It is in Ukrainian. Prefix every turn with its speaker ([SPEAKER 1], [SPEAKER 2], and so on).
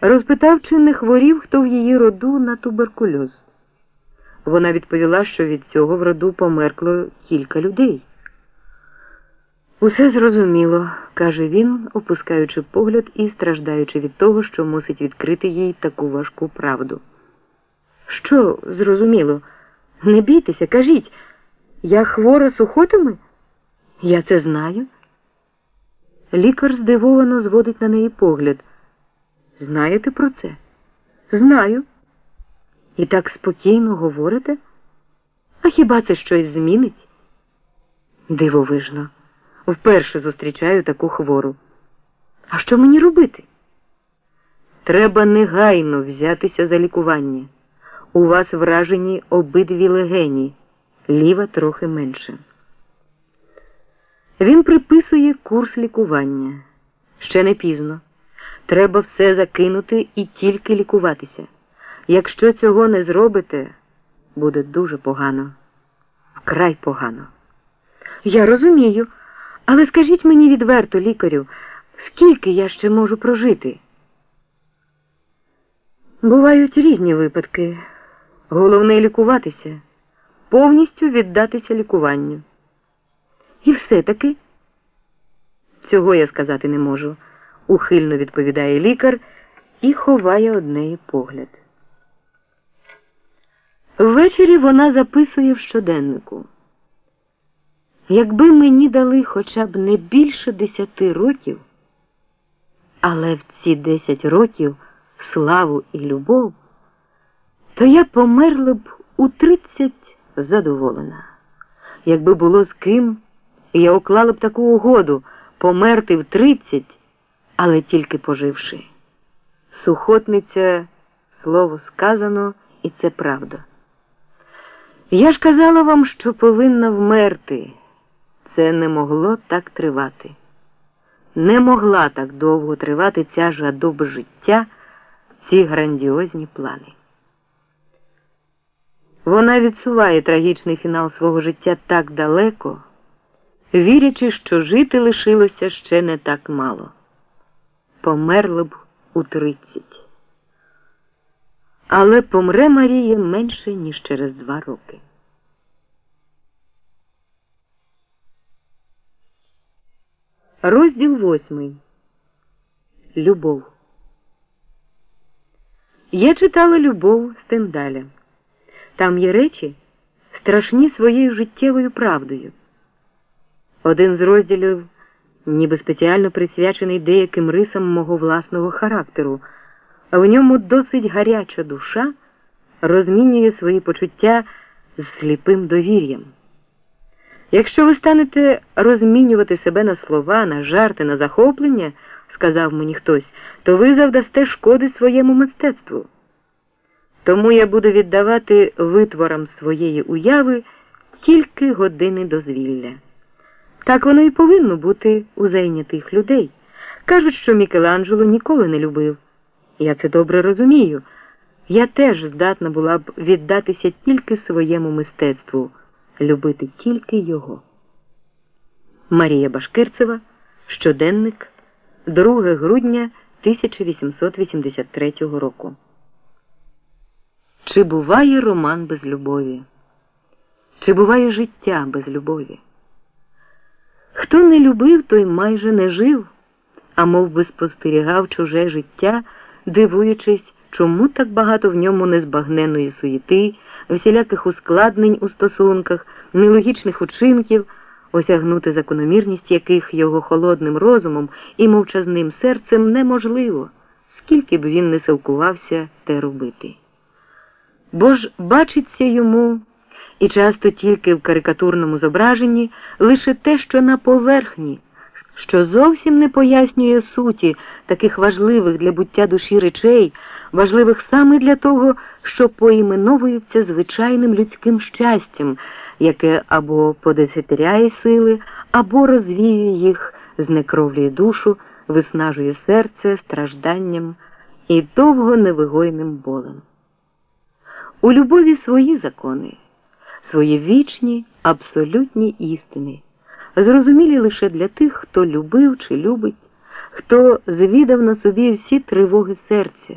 [SPEAKER 1] Розпитав, чи не хворів хто в її роду на туберкульоз. Вона відповіла, що від цього в роду померкло кілька людей. Усе зрозуміло, каже він, опускаючи погляд і страждаючи від того, що мусить відкрити їй таку важку правду. Що зрозуміло? Не бійтеся, кажіть, я хвора сухотами? Я це знаю. Лікар здивовано зводить на неї погляд. Знаєте про це? Знаю. І так спокійно говорите? А хіба це щось змінить? Дивовижно. Вперше зустрічаю таку хвору. А що мені робити? Треба негайно взятися за лікування. У вас вражені обидві легені, ліва трохи менше. Він приписує курс лікування. Ще не пізно. Треба все закинути і тільки лікуватися. Якщо цього не зробите, буде дуже погано, вкрай погано. Я розумію, але скажіть мені відверто, лікарю, скільки я ще можу прожити? Бувають різні випадки. Головне лікуватися, повністю віддатися лікуванню. І все-таки цього я сказати не можу, ухильно відповідає лікар і ховає однеї погляд. Ввечері вона записує в щоденнику. Якби мені дали хоча б не більше десяти років, але в ці десять років славу і любов, то я померла б у тридцять задоволена. Якби було з ким, я уклала б таку угоду померти в тридцять, але тільки поживши. Сухотниця слово сказано, і це правда. Я ж казала вам, що повинна вмерти. Це не могло так тривати. Не могла так довго тривати ця жадоба життя, ці грандіозні плани. Вона відсуває трагічний фінал свого життя так далеко, вірячи, що жити лишилося ще не так мало. Померли б у тридцять. Але помре Марія менше, ніж через два роки. Розділ восьмий. Любов. Я читала Любов Стендаля. Там є речі, страшні своєю життєвою правдою. Один з розділів, ніби спеціально присвячений деяким рисам мого власного характеру, а в ньому досить гаряча душа розмінює свої почуття з сліпим довір'ям. Якщо ви станете розмінювати себе на слова, на жарти, на захоплення, сказав мені хтось, то ви завдасте шкоди своєму мистецтву. Тому я буду віддавати витворам своєї уяви тільки години дозвілля. Так воно і повинно бути у зайнятих людей. Кажуть, що Мікеланджело ніколи не любив. Я це добре розумію. Я теж здатна була б віддатися тільки своєму мистецтву, любити тільки його. Марія Башкирцева, щоденник, 2 грудня 1883 року. Чи буває роман без любові? Чи буває життя без любові? Хто не любив, той майже не жив, а мов би спостерігав чуже життя, дивуючись, чому так багато в ньому незбагненої суєти, всіляких ускладнень у стосунках, нелогічних учинків, осягнути закономірність яких його холодним розумом і мовчазним серцем неможливо, скільки б він не силкувався те робити. Бо ж бачиться йому і часто тільки в карикатурному зображенні лише те, що на поверхні, що зовсім не пояснює суті таких важливих для буття душі речей, важливих саме для того, що поіменовуються звичайним людським щастям, яке або подесятеряє сили, або розвіює їх, знекровлює душу, виснажує серце стражданням і довго невигойним болем. У любові свої закони, свої вічні, абсолютні істини, зрозумілі лише для тих, хто любив чи любить, хто звідав на собі всі тривоги серця.